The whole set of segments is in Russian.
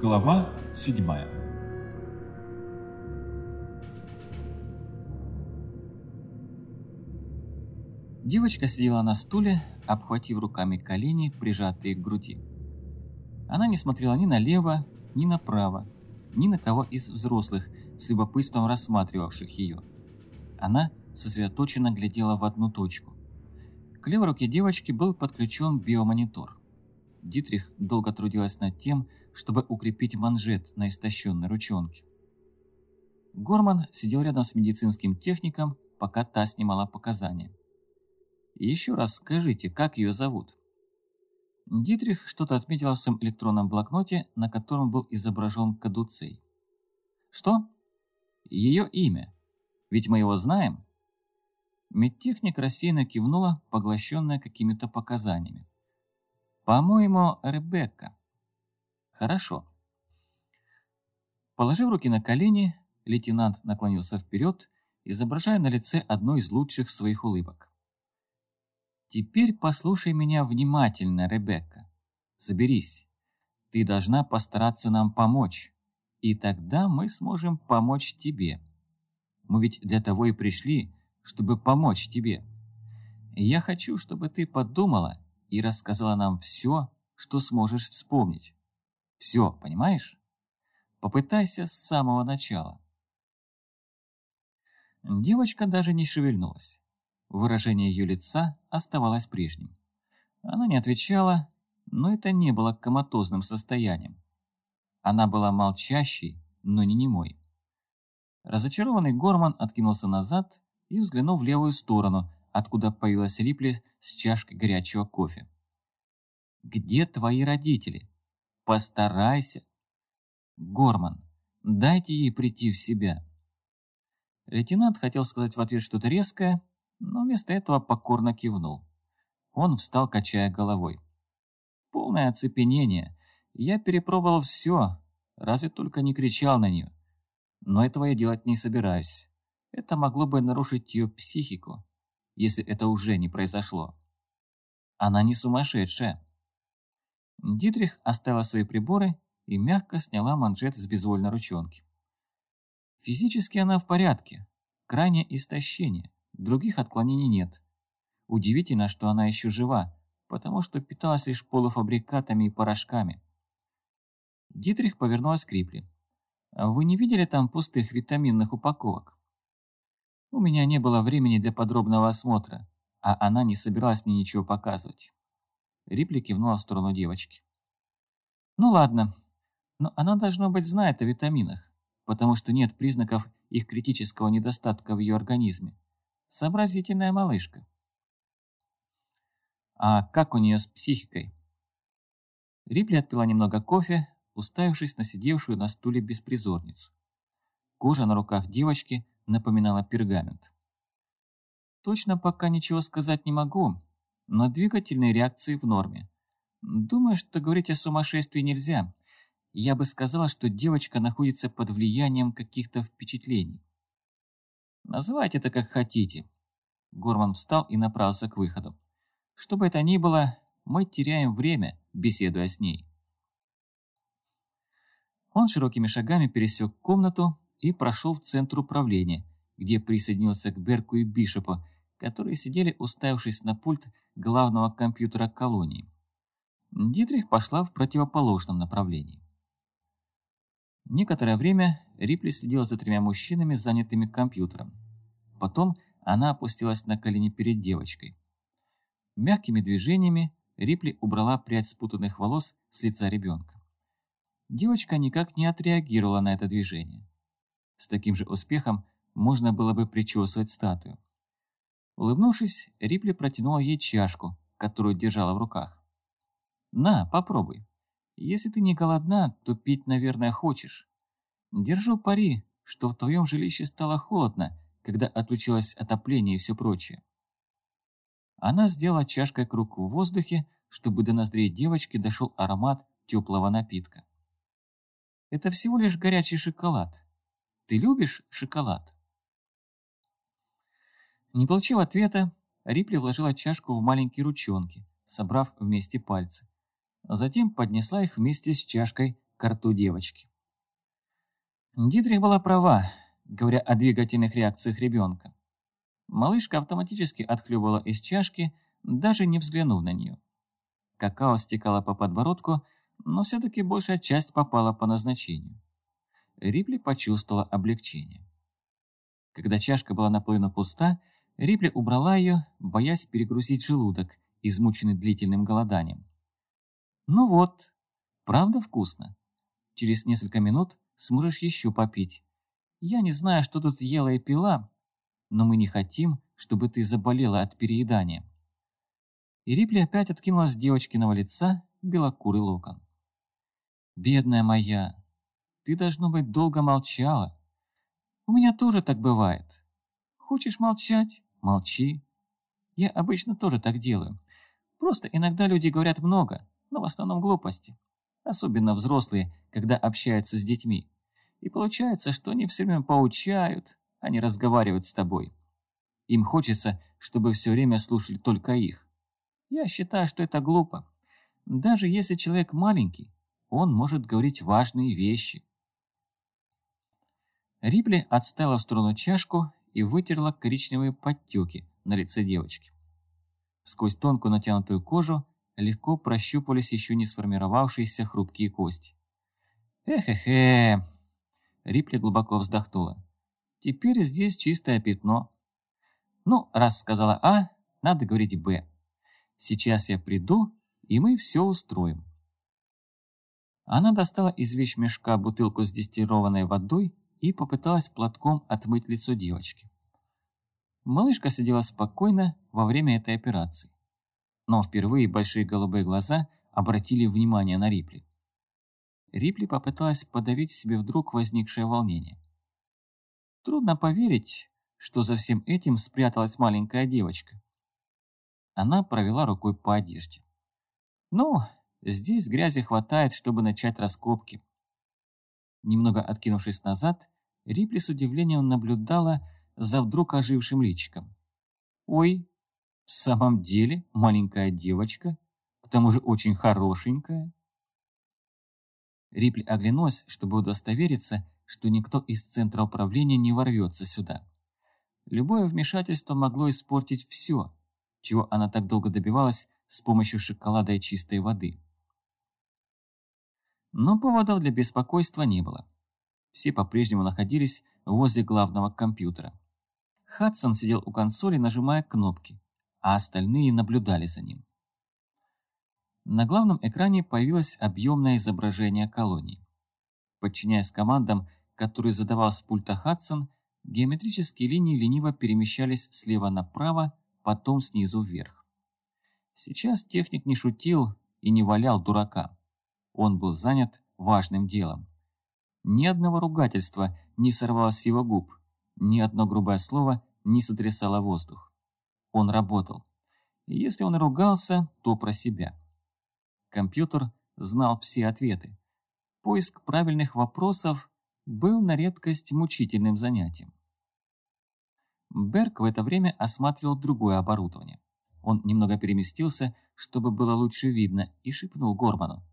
Глава 7 Девочка сидела на стуле, обхватив руками колени, прижатые к груди. Она не смотрела ни налево, ни направо, ни на кого из взрослых, с любопытством рассматривавших ее. Она сосредоточенно глядела в одну точку. К левой руке девочки был подключен биомонитор. Дитрих долго трудилась над тем, чтобы укрепить манжет на истощенной ручонке. Горман сидел рядом с медицинским техником, пока та снимала показания. еще раз скажите, как ее зовут?» Дитрих что-то отметил в своем электронном блокноте, на котором был изображен кадуцей. «Что?» «Ее имя. Ведь мы его знаем?» Медтехник рассеянно кивнула, поглощенная какими-то показаниями. «По-моему, Ребекка». «Хорошо». Положив руки на колени, лейтенант наклонился вперед, изображая на лице одну из лучших своих улыбок. «Теперь послушай меня внимательно, Ребекка. Заберись. Ты должна постараться нам помочь, и тогда мы сможем помочь тебе. Мы ведь для того и пришли, чтобы помочь тебе. Я хочу, чтобы ты подумала и рассказала нам все, что сможешь вспомнить. Все, понимаешь? Попытайся с самого начала. Девочка даже не шевельнулась. Выражение ее лица оставалось прежним. Она не отвечала, но это не было коматозным состоянием. Она была молчащей, но не немой. Разочарованный Горман откинулся назад и взглянул в левую сторону, откуда появилась Рипли с чашкой горячего кофе. «Где твои родители? Постарайся!» «Горман, дайте ей прийти в себя!» Лейтенант хотел сказать в ответ что-то резкое, но вместо этого покорно кивнул. Он встал, качая головой. Полное оцепенение. Я перепробовал все, разве только не кричал на нее. Но этого я делать не собираюсь. Это могло бы нарушить ее психику если это уже не произошло. Она не сумасшедшая. Дитрих оставила свои приборы и мягко сняла манжет с безвольной ручонки. Физически она в порядке, крайнее истощение, других отклонений нет. Удивительно, что она еще жива, потому что питалась лишь полуфабрикатами и порошками. Дитрих повернулась к Рипли. «Вы не видели там пустых витаминных упаковок?» У меня не было времени для подробного осмотра, а она не собиралась мне ничего показывать. Рипли кивнула в сторону девочки. Ну ладно, но она, должно быть, знает о витаминах, потому что нет признаков их критического недостатка в ее организме. Сообразительная малышка. А как у нее с психикой? Рипли отпила немного кофе, уставившись на сидевшую на стуле беспризорницу. Кожа на руках девочки напоминала пергамент. Точно пока ничего сказать не могу, но двигательные реакции в норме. Думаю, что говорить о сумасшествии нельзя. Я бы сказала, что девочка находится под влиянием каких-то впечатлений. Называйте это как хотите. Горман встал и направился к выходу. Что бы это ни было, мы теряем время, беседуя с ней. Он широкими шагами пересек комнату и прошел в центр управления, где присоединился к Берку и Бишопу, которые сидели, уставившись на пульт главного компьютера колонии. Дитрих пошла в противоположном направлении. Некоторое время Рипли следила за тремя мужчинами, занятыми компьютером. Потом она опустилась на колени перед девочкой. Мягкими движениями Рипли убрала прядь спутанных волос с лица ребенка. Девочка никак не отреагировала на это движение. С таким же успехом можно было бы причесывать статую. Улыбнувшись, Рипли протянула ей чашку, которую держала в руках. «На, попробуй. Если ты не голодна, то пить, наверное, хочешь. Держу пари, что в твоем жилище стало холодно, когда отключилось отопление и все прочее». Она сделала чашкой круг в воздухе, чтобы до ноздрей девочки дошел аромат теплого напитка. «Это всего лишь горячий шоколад. Ты любишь шоколад?» Не получив ответа, Рипли вложила чашку в маленькие ручонки, собрав вместе пальцы. Затем поднесла их вместе с чашкой к рту девочки. Дитрих была права, говоря о двигательных реакциях ребенка. Малышка автоматически отхлебывала из чашки, даже не взглянув на нее. Какао стекало по подбородку, но все-таки большая часть попала по назначению. Рипли почувствовала облегчение. Когда чашка была наполовину пуста, Рипли убрала ее, боясь перегрузить желудок, измученный длительным голоданием. «Ну вот, правда вкусно? Через несколько минут сможешь еще попить. Я не знаю, что тут ела и пила, но мы не хотим, чтобы ты заболела от переедания». И Рипли опять откинулась с девочкиного лица белокурый локон. «Бедная моя, ты, должно быть, долго молчала. У меня тоже так бывает. Хочешь молчать? Молчи. Я обычно тоже так делаю. Просто иногда люди говорят много, но в основном глупости. Особенно взрослые, когда общаются с детьми. И получается, что они все время поучают, а не разговаривают с тобой. Им хочется, чтобы все время слушали только их. Я считаю, что это глупо. Даже если человек маленький, он может говорить важные вещи. Рипли отставила в сторону чашку и вытерла коричневые подтеки на лице девочки. Сквозь тонкую натянутую кожу легко прощупались еще не сформировавшиеся хрупкие кости. «Эх-эх-эх!» Рипли глубоко вздохнула. «Теперь здесь чистое пятно. Ну, раз сказала А, надо говорить Б. Сейчас я приду, и мы все устроим». Она достала из вещмешка бутылку с дистиллированной водой и попыталась платком отмыть лицо девочки. Малышка сидела спокойно во время этой операции. Но впервые большие голубые глаза обратили внимание на Рипли. Рипли попыталась подавить в себе вдруг возникшее волнение. Трудно поверить, что за всем этим спряталась маленькая девочка. Она провела рукой по одежде. «Ну, здесь грязи хватает, чтобы начать раскопки». Немного откинувшись назад, Рипли с удивлением наблюдала за вдруг ожившим личиком. «Ой, в самом деле маленькая девочка, к тому же очень хорошенькая». Рипли оглянулась, чтобы удостовериться, что никто из центра управления не ворвется сюда. Любое вмешательство могло испортить все, чего она так долго добивалась с помощью шоколада и чистой воды. Но поводов для беспокойства не было. Все по-прежнему находились возле главного компьютера. Хадсон сидел у консоли, нажимая кнопки, а остальные наблюдали за ним. На главном экране появилось объемное изображение колонии. Подчиняясь командам, которые задавал с пульта Хадсон, геометрические линии лениво перемещались слева направо, потом снизу вверх. Сейчас техник не шутил и не валял дурака. Он был занят важным делом. Ни одного ругательства не сорвалось с его губ, ни одно грубое слово не сотрясало воздух. Он работал. И если он ругался, то про себя. Компьютер знал все ответы. Поиск правильных вопросов был на редкость мучительным занятием. Берг в это время осматривал другое оборудование. Он немного переместился, чтобы было лучше видно, и шепнул Горману.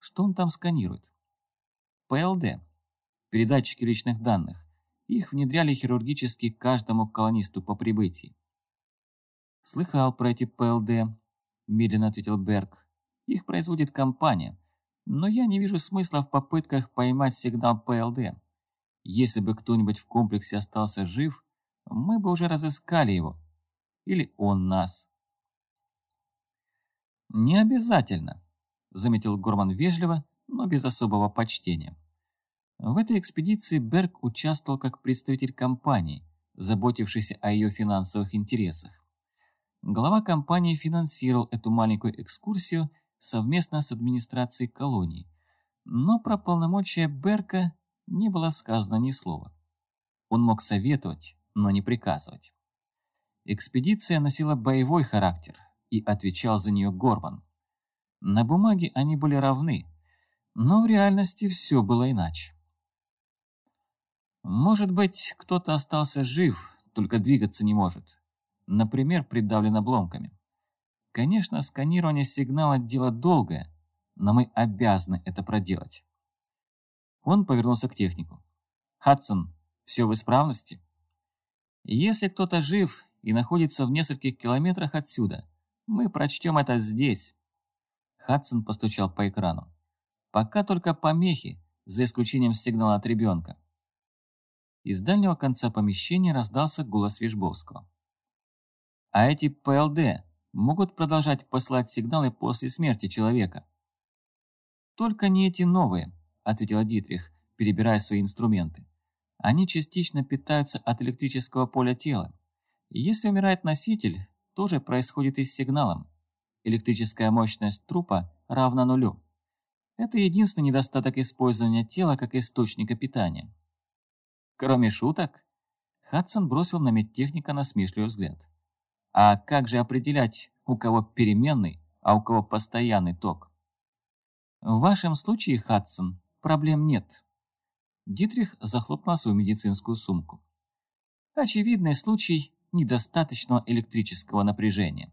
Что он там сканирует? ПЛД. Передатчики личных данных. Их внедряли хирургически каждому колонисту по прибытии. «Слыхал про эти ПЛД», – медленно ответил Берг. «Их производит компания, но я не вижу смысла в попытках поймать сигнал ПЛД. Если бы кто-нибудь в комплексе остался жив, мы бы уже разыскали его. Или он нас». «Не обязательно», – заметил Горман вежливо, но без особого почтения. В этой экспедиции Берг участвовал как представитель компании, заботившийся о ее финансовых интересах. Глава компании финансировал эту маленькую экскурсию совместно с администрацией колонии, но про полномочия Берка не было сказано ни слова. Он мог советовать, но не приказывать. Экспедиция носила боевой характер, и отвечал за нее Горбан. На бумаге они были равны, но в реальности все было иначе. Может быть, кто-то остался жив, только двигаться не может. Например, придавлен обломками. Конечно, сканирование сигнала – дело долгое, но мы обязаны это проделать. Он повернулся к технику. «Хадсон, все в исправности?» «Если кто-то жив и находится в нескольких километрах отсюда, мы прочтем это здесь». Хадсон постучал по экрану. «Пока только помехи, за исключением сигнала от ребенка». Из дальнего конца помещения раздался голос Вишбовского. «А эти ПЛД могут продолжать посылать сигналы после смерти человека?» «Только не эти новые», — ответил Дитрих, перебирая свои инструменты. «Они частично питаются от электрического поля тела. Если умирает носитель, тоже происходит и с сигналом. Электрическая мощность трупа равна нулю. Это единственный недостаток использования тела как источника питания. Кроме шуток, Хадсон бросил на медтехника насмешливый взгляд. А как же определять, у кого переменный, а у кого постоянный ток? В вашем случае, Хадсон, проблем нет. Дитрих захлопнул свою медицинскую сумку. Очевидный случай недостаточного электрического напряжения.